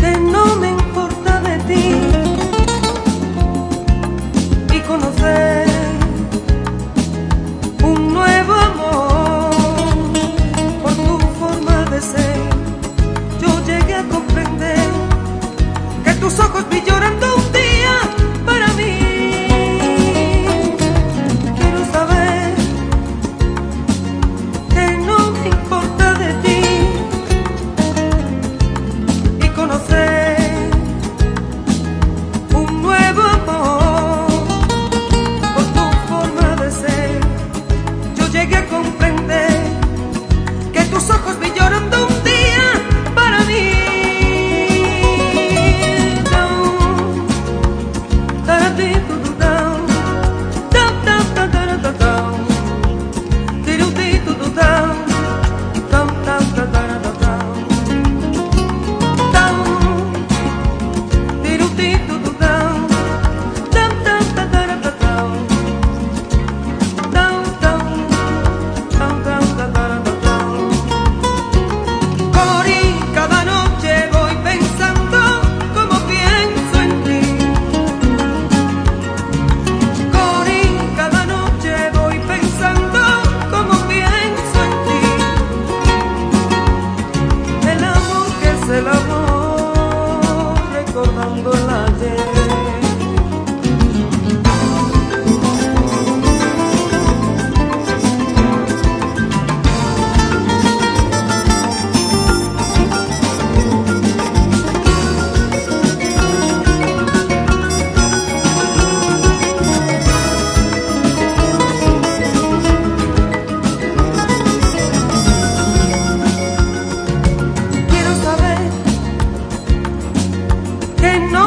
que no me importa de ti y conocer un nuevo amor por tu forma de ser. Yo llegué a comprender que tus ojos brillan que no